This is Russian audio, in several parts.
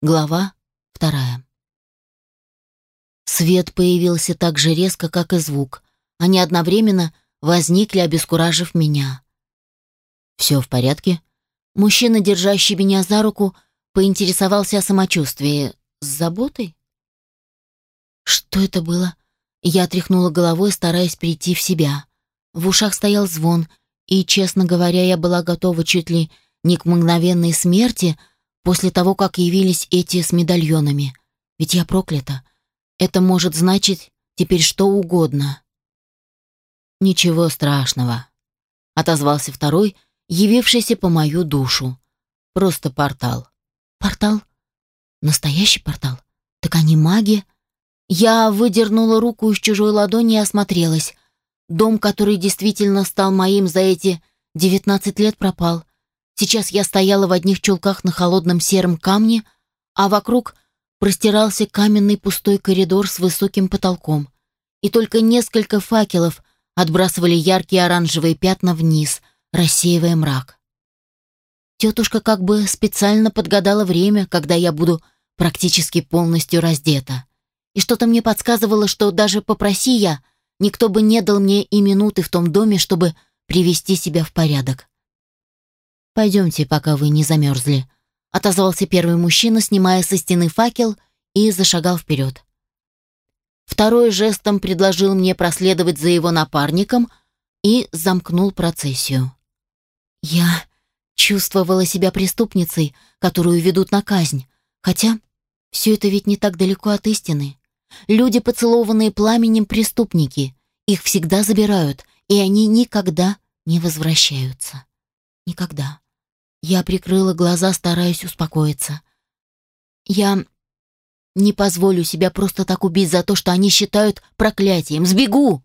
Глава вторая. Свет появился так же резко, как и звук. Они одновременно возникли, обескуражив меня. «Все в порядке?» Мужчина, держащий меня за руку, поинтересовался о самочувствии. С заботой? Что это было? Я тряхнула головой, стараясь прийти в себя. В ушах стоял звон, и, честно говоря, я была готова чуть ли не к мгновенной смерти, после того, как явились эти с медальонами. Ведь я проклята. Это может значить теперь что угодно. «Ничего страшного», — отозвался второй, явившийся по мою душу. «Просто портал». «Портал? Настоящий портал? Так они маги?» Я выдернула руку из чужой ладони и осмотрелась. Дом, который действительно стал моим за эти девятнадцать лет, пропал. Сейчас я стояла в одних чулках на холодном сером камне, а вокруг простирался каменный пустой коридор с высоким потолком. И только несколько факелов отбрасывали яркие оранжевые пятна вниз, рассеивая мрак. Тетушка как бы специально подгадала время, когда я буду практически полностью раздета. И что-то мне подсказывало, что даже попроси я, никто бы не дал мне и минуты в том доме, чтобы привести себя в порядок. «Пойдемте, пока вы не замерзли», — отозвался первый мужчина, снимая со стены факел и зашагал вперед. Второй жестом предложил мне проследовать за его напарником и замкнул процессию. Я чувствовала себя преступницей, которую ведут на казнь, хотя все это ведь не так далеко от истины. Люди, поцелованные пламенем преступники, их всегда забирают, и они никогда не возвращаются. Никогда. Я прикрыла глаза, стараясь успокоиться. Я не позволю себя просто так убить за то, что они считают проклятием. Сбегу!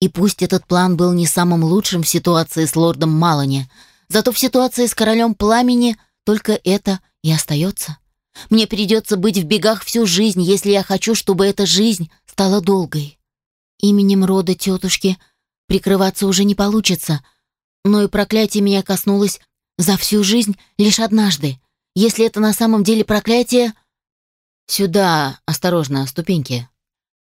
И пусть этот план был не самым лучшим в ситуации с лордом Малани, зато в ситуации с королем пламени только это и остается. Мне придется быть в бегах всю жизнь, если я хочу, чтобы эта жизнь стала долгой. Именем рода тетушки прикрываться уже не получится — но и проклятие меня коснулось за всю жизнь лишь однажды. Если это на самом деле проклятие... Сюда, осторожно, ступеньки.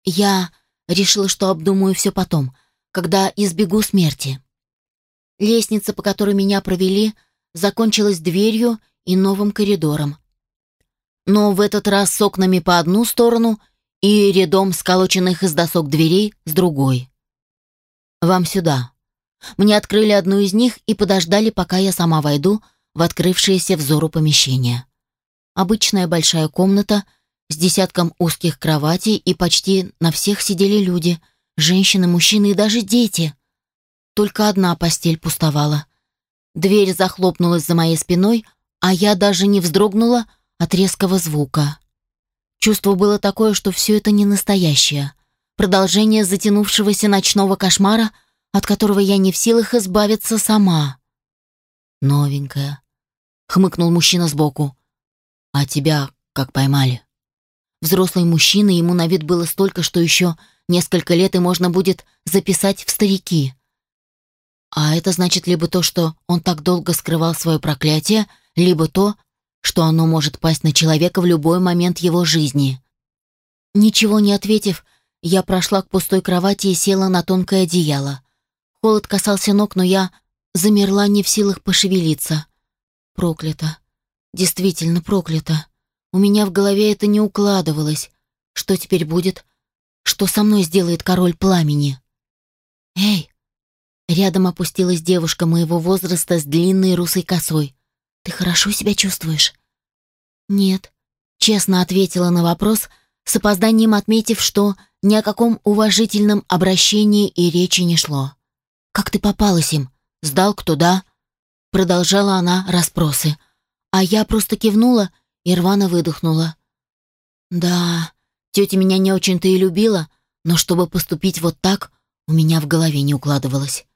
Я решила, что обдумаю все потом, когда избегу смерти. Лестница, по которой меня провели, закончилась дверью и новым коридором. Но в этот раз с окнами по одну сторону и рядом сколоченных из досок дверей с другой. «Вам сюда», мне открыли одну из них и подождали, пока я сама войду в открывшееся взору помещение. Обычная большая комната с десятком узких кроватей, и почти на всех сидели люди, женщины, мужчины и даже дети. Только одна постель пустовала. Дверь захлопнулась за моей спиной, а я даже не вздрогнула от резкого звука. Чувство было такое, что все это не настоящее. Продолжение затянувшегося ночного кошмара — от которого я не в силах избавиться сама. «Новенькая», — хмыкнул мужчина сбоку. «А тебя как поймали?» Взрослый мужчина, ему на вид было столько, что еще несколько лет и можно будет записать в старики. А это значит либо то, что он так долго скрывал свое проклятие, либо то, что оно может пасть на человека в любой момент его жизни. Ничего не ответив, я прошла к пустой кровати и села на тонкое одеяло. Холод касался ног, но я замерла не в силах пошевелиться. Проклято. Действительно проклято. У меня в голове это не укладывалось. Что теперь будет? Что со мной сделает король пламени? «Эй!» Рядом опустилась девушка моего возраста с длинной русой косой. «Ты хорошо себя чувствуешь?» «Нет», — честно ответила на вопрос, с опозданием отметив, что ни о каком уважительном обращении и речи не шло. «Как ты попалась им? Сдал кто, да?» Продолжала она расспросы. А я просто кивнула и рвано выдохнула. «Да, тетя меня не очень-то и любила, но чтобы поступить вот так, у меня в голове не укладывалось».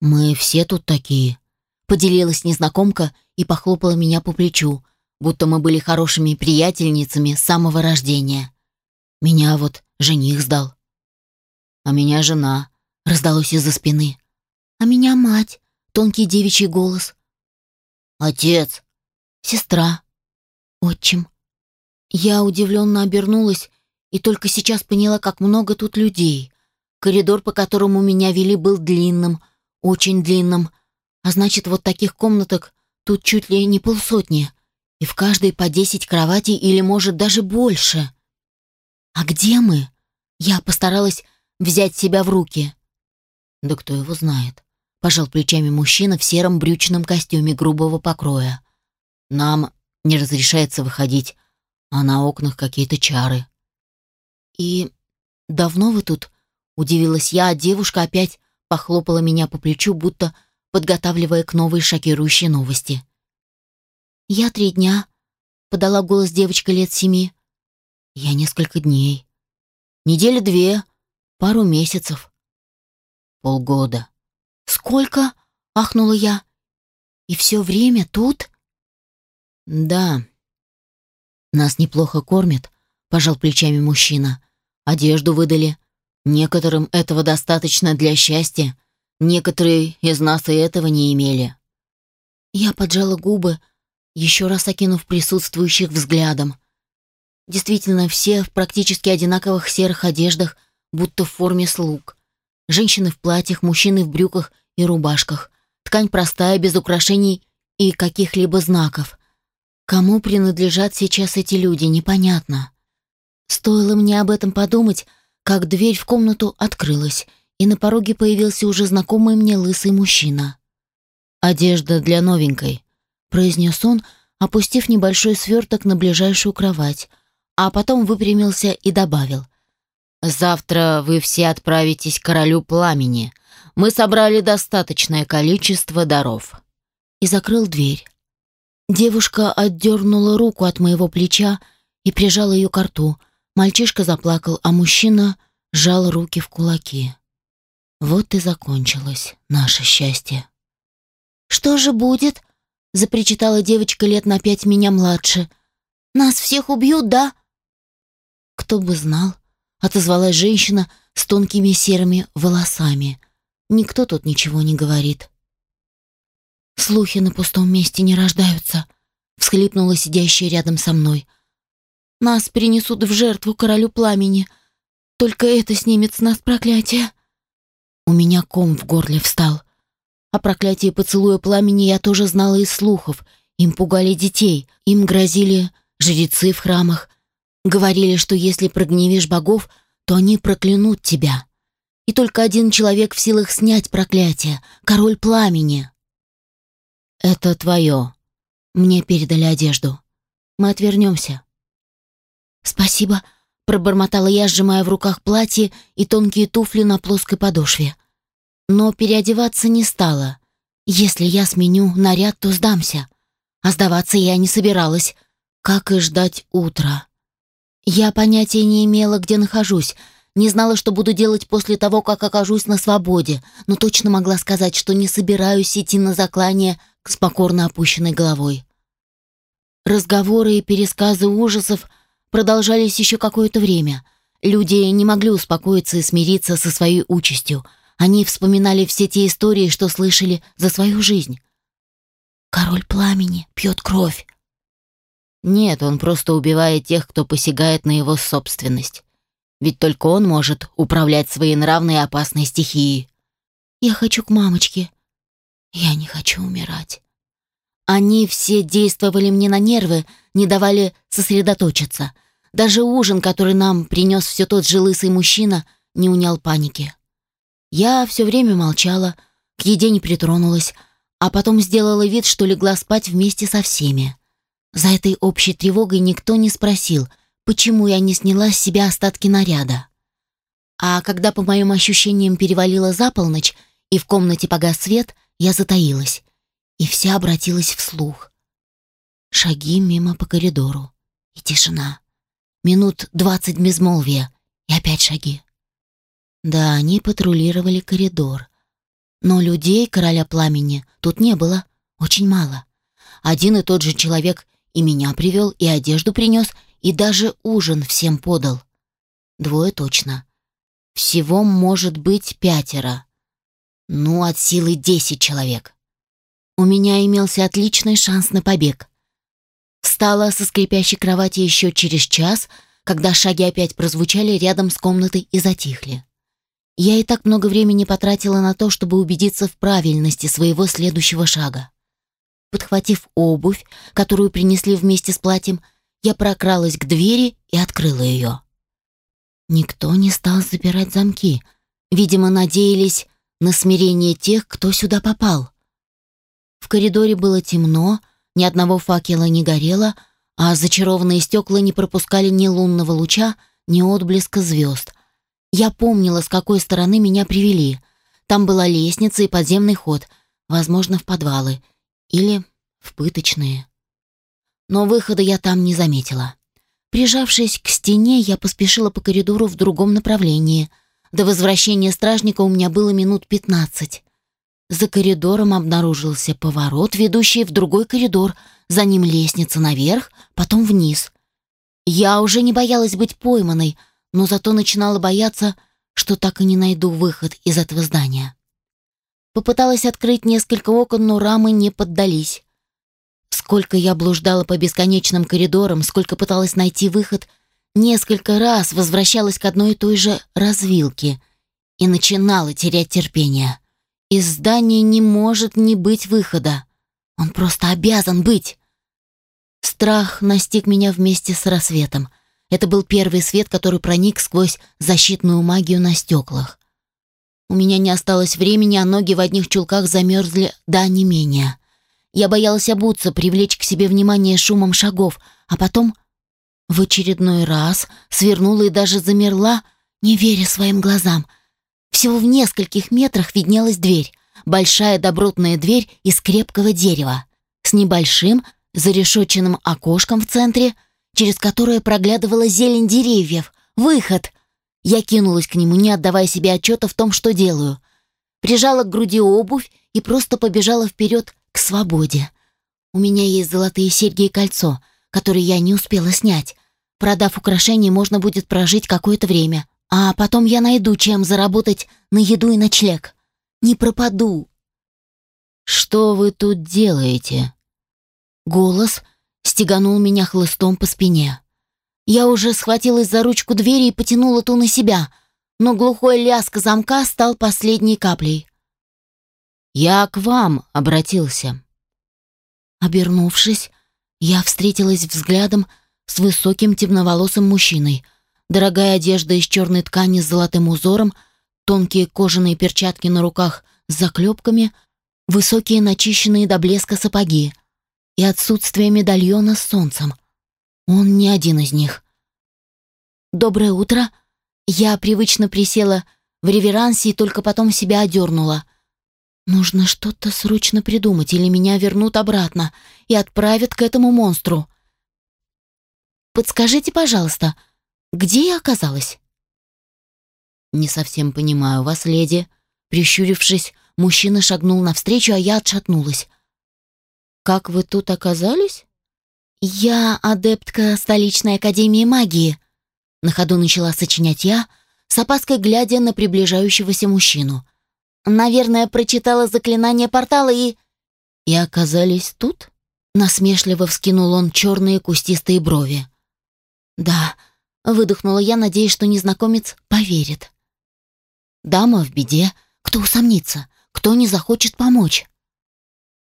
«Мы все тут такие», — поделилась незнакомка и похлопала меня по плечу, будто мы были хорошими приятельницами с самого рождения. Меня вот жених сдал. А меня жена, раздалось из-за спины. А меня мать, тонкий девичий голос. Отец, сестра, Отчим. Я удивленно обернулась и только сейчас поняла, как много тут людей. Коридор, по которому меня вели, был длинным, очень длинным, а значит, вот таких комнаток тут чуть ли не полсотни, и в каждой по десять кроватей или, может, даже больше. А где мы? Я постаралась взять себя в руки. Да кто его знает? Пожал плечами мужчина в сером брючном костюме грубого покроя. Нам не разрешается выходить, а на окнах какие-то чары. И давно вы тут? Удивилась я, а девушка опять похлопала меня по плечу, будто подготавливая к новой шокирующей новости. «Я три дня», — подала голос девочка лет семи. «Я несколько дней. Недели две, пару месяцев. Полгода». «Сколько?» — ахнула я. «И все время тут?» «Да. Нас неплохо кормят», — пожал плечами мужчина. «Одежду выдали. Некоторым этого достаточно для счастья, некоторые из нас и этого не имели». Я поджала губы, еще раз окинув присутствующих взглядом. Действительно, все в практически одинаковых серых одеждах, будто в форме слуг. Женщины в платьях, мужчины в брюках и рубашках. Ткань простая, без украшений и каких-либо знаков. Кому принадлежат сейчас эти люди, непонятно. Стоило мне об этом подумать, как дверь в комнату открылась, и на пороге появился уже знакомый мне лысый мужчина. «Одежда для новенькой», произнес он, опустив небольшой сверток на ближайшую кровать, а потом выпрямился и добавил. «Завтра вы все отправитесь к королю пламени. Мы собрали достаточное количество даров». И закрыл дверь. Девушка отдернула руку от моего плеча и прижала ее к рту. Мальчишка заплакал, а мужчина сжал руки в кулаки. Вот и закончилось наше счастье. «Что же будет?» запричитала девочка лет на пять меня младше. «Нас всех убьют, да?» «Кто бы знал», — отозвалась женщина с тонкими серыми волосами. «Никто тут ничего не говорит». «Слухи на пустом месте не рождаются», — всхлипнула сидящая рядом со мной. «Нас принесут в жертву королю пламени. Только это снимет с нас проклятие». У меня ком в горле встал. О проклятии поцелуя пламени я тоже знала из слухов. Им пугали детей, им грозили жрецы в храмах. Говорили, что если прогневишь богов, то они проклянут тебя. И только один человек в силах снять проклятие — король пламени. «Это твое. Мне передали одежду. Мы отвернемся». «Спасибо», — пробормотала я, сжимая в руках платье и тонкие туфли на плоской подошве но переодеваться не стала. Если я сменю наряд, то сдамся. А сдаваться я не собиралась, как и ждать утра. Я понятия не имела, где нахожусь, не знала, что буду делать после того, как окажусь на свободе, но точно могла сказать, что не собираюсь идти на заклание с покорно опущенной головой. Разговоры и пересказы ужасов продолжались еще какое-то время. Люди не могли успокоиться и смириться со своей участью — они вспоминали все те истории, что слышали за свою жизнь. «Король пламени пьет кровь». Нет, он просто убивает тех, кто посягает на его собственность. Ведь только он может управлять своей нравной и опасной стихией. «Я хочу к мамочке. Я не хочу умирать». Они все действовали мне на нервы, не давали сосредоточиться. Даже ужин, который нам принес все тот же лысый мужчина, не унял паники. Я все время молчала, к еде не притронулась, а потом сделала вид, что легла спать вместе со всеми. За этой общей тревогой никто не спросил, почему я не сняла с себя остатки наряда. А когда, по моим ощущениям, перевалила за полночь и в комнате погас свет, я затаилась и вся обратилась вслух. Шаги мимо по коридору и тишина. Минут двадцать безмолвия и опять шаги. Да, они патрулировали коридор. Но людей короля пламени тут не было, очень мало. Один и тот же человек и меня привел, и одежду принес, и даже ужин всем подал. Двое точно. Всего может быть пятеро. Ну, от силы десять человек. У меня имелся отличный шанс на побег. Встала со скрипящей кровати еще через час, когда шаги опять прозвучали рядом с комнатой и затихли. Я и так много времени потратила на то, чтобы убедиться в правильности своего следующего шага. Подхватив обувь, которую принесли вместе с платьем, я прокралась к двери и открыла ее. Никто не стал запирать замки. Видимо, надеялись на смирение тех, кто сюда попал. В коридоре было темно, ни одного факела не горело, а зачарованные стекла не пропускали ни лунного луча, ни отблеска звезд. Я помнила, с какой стороны меня привели. Там была лестница и подземный ход, возможно, в подвалы или в пыточные. Но выхода я там не заметила. Прижавшись к стене, я поспешила по коридору в другом направлении. До возвращения стражника у меня было минут пятнадцать. За коридором обнаружился поворот, ведущий в другой коридор, за ним лестница наверх, потом вниз. Я уже не боялась быть пойманной, но зато начинала бояться, что так и не найду выход из этого здания. Попыталась открыть несколько окон, но рамы не поддались. Сколько я блуждала по бесконечным коридорам, сколько пыталась найти выход, несколько раз возвращалась к одной и той же развилке и начинала терять терпение. Из здания не может не быть выхода. Он просто обязан быть. Страх настиг меня вместе с рассветом. Это был первый свет, который проник сквозь защитную магию на стеклах. У меня не осталось времени, а ноги в одних чулках замерзли до онемения. Я боялась обуться, привлечь к себе внимание шумом шагов, а потом в очередной раз свернула и даже замерла, не веря своим глазам. Всего в нескольких метрах виднелась дверь, большая добротная дверь из крепкого дерева, с небольшим зарешоченным окошком в центре, через которое проглядывала зелень деревьев. Выход! Я кинулась к нему, не отдавая себе отчета в том, что делаю. Прижала к груди обувь и просто побежала вперед к свободе. У меня есть золотые серьги и кольцо, которые я не успела снять. Продав украшения, можно будет прожить какое-то время. А потом я найду, чем заработать на еду и ночлег. Не пропаду. «Что вы тут делаете?» Голос стеганул меня хлыстом по спине. Я уже схватилась за ручку двери и потянула ту на себя, но глухой лязг замка стал последней каплей. Я к вам обратился. Обернувшись, я встретилась взглядом с высоким темноволосым мужчиной. Дорогая одежда из черной ткани с золотым узором, тонкие кожаные перчатки на руках с заклепками, высокие начищенные до блеска сапоги и отсутствие медальона с солнцем. Он не один из них. «Доброе утро!» Я привычно присела в реверансе и только потом себя одернула — Нужно что-то срочно придумать, или меня вернут обратно и отправят к этому монстру. Подскажите, пожалуйста, где я оказалась? Не совсем понимаю вас, леди. Прищурившись, мужчина шагнул навстречу, а я отшатнулась. Как вы тут оказались? Я адептка столичной академии магии. На ходу начала сочинять я, с опаской глядя на приближающегося мужчину. Наверное, прочитала заклинание портала и... И оказались тут? Насмешливо вскинул он черные кустистые брови. Да, выдохнула я, надеясь, что незнакомец поверит. Дама в беде, кто усомнится, кто не захочет помочь.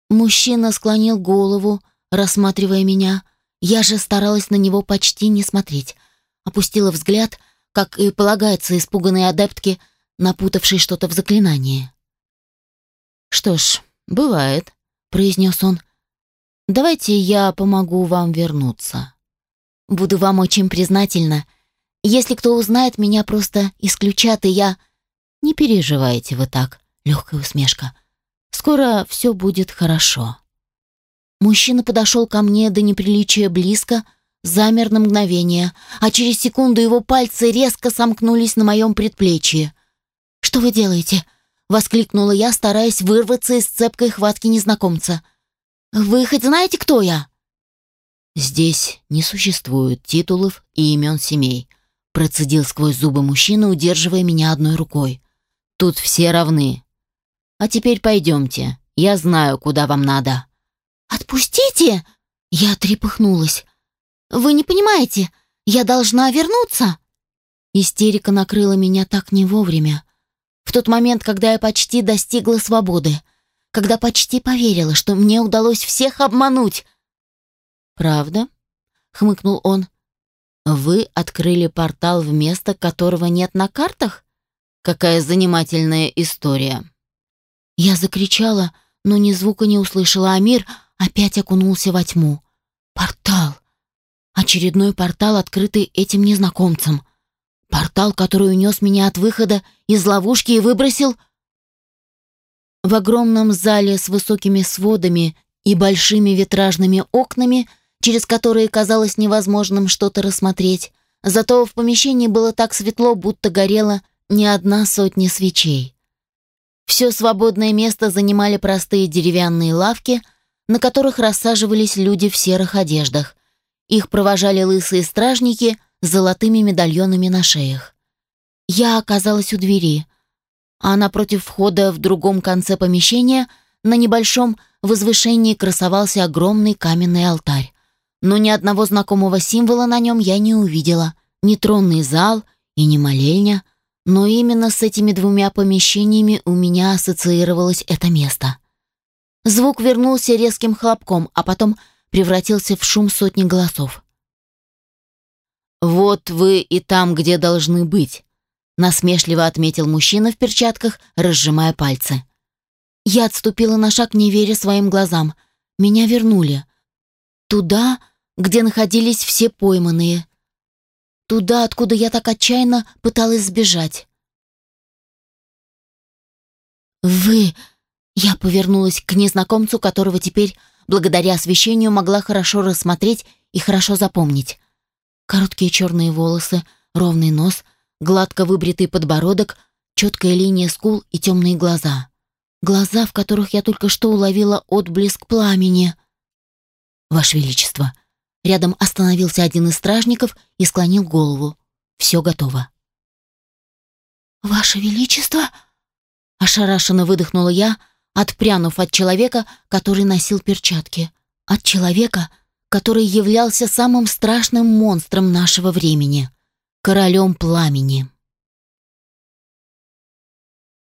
Мужчина склонил голову, рассматривая меня. Я же старалась на него почти не смотреть. Опустила взгляд, как и полагается испуганной адептке, напутавшей что-то в заклинании. «Что ж, бывает», — произнес он. «Давайте я помогу вам вернуться». «Буду вам очень признательна. Если кто узнает, меня просто исключат, и я...» «Не переживайте вы так», — легкая усмешка. «Скоро все будет хорошо». Мужчина подошел ко мне до неприличия близко, замер на мгновение, а через секунду его пальцы резко сомкнулись на моем предплечье. «Что вы делаете?» — воскликнула я, стараясь вырваться из цепкой хватки незнакомца. «Вы хоть знаете, кто я?» «Здесь не существует титулов и имен семей», — процедил сквозь зубы мужчина, удерживая меня одной рукой. «Тут все равны. А теперь пойдемте, я знаю, куда вам надо». «Отпустите!» Я трепыхнулась. «Вы не понимаете, я должна вернуться!» Истерика накрыла меня так не вовремя. В тот момент, когда я почти достигла свободы, когда почти поверила, что мне удалось всех обмануть. «Правда?» — хмыкнул он. «Вы открыли портал в место, которого нет на картах? Какая занимательная история!» Я закричала, но ни звука не услышала, а мир опять окунулся во тьму. «Портал!» Очередной портал, открытый этим незнакомцем. Портал, который унес меня от выхода из ловушки и выбросил... В огромном зале с высокими сводами и большими витражными окнами, через которые казалось невозможным что-то рассмотреть, зато в помещении было так светло, будто горела не одна сотня свечей. Все свободное место занимали простые деревянные лавки, на которых рассаживались люди в серых одеждах. Их провожали лысые стражники с золотыми медальонами на шеях. Я оказалась у двери, а напротив входа в другом конце помещения на небольшом возвышении красовался огромный каменный алтарь. Но ни одного знакомого символа на нем я не увидела. Ни тронный зал и ни молельня. Но именно с этими двумя помещениями у меня ассоциировалось это место. Звук вернулся резким хлопком, а потом превратился в шум сотни голосов. «Вот вы и там, где должны быть», — насмешливо отметил мужчина в перчатках, разжимая пальцы. Я отступила на шаг, не веря своим глазам. Меня вернули. Туда, где находились все пойманные. Туда, откуда я так отчаянно пыталась сбежать. «Вы...» Я повернулась к незнакомцу, которого теперь, благодаря освещению, могла хорошо рассмотреть и хорошо запомнить. Короткие черные волосы, ровный нос, гладко выбритый подбородок, четкая линия скул и темные глаза. Глаза, в которых я только что уловила отблеск пламени. «Ваше Величество!» Рядом остановился один из стражников и склонил голову. «Все готово». «Ваше Величество!» Ошарашенно выдохнула я, отпрянув от человека, который носил перчатки. От человека, который являлся самым страшным монстром нашего времени, королем пламени.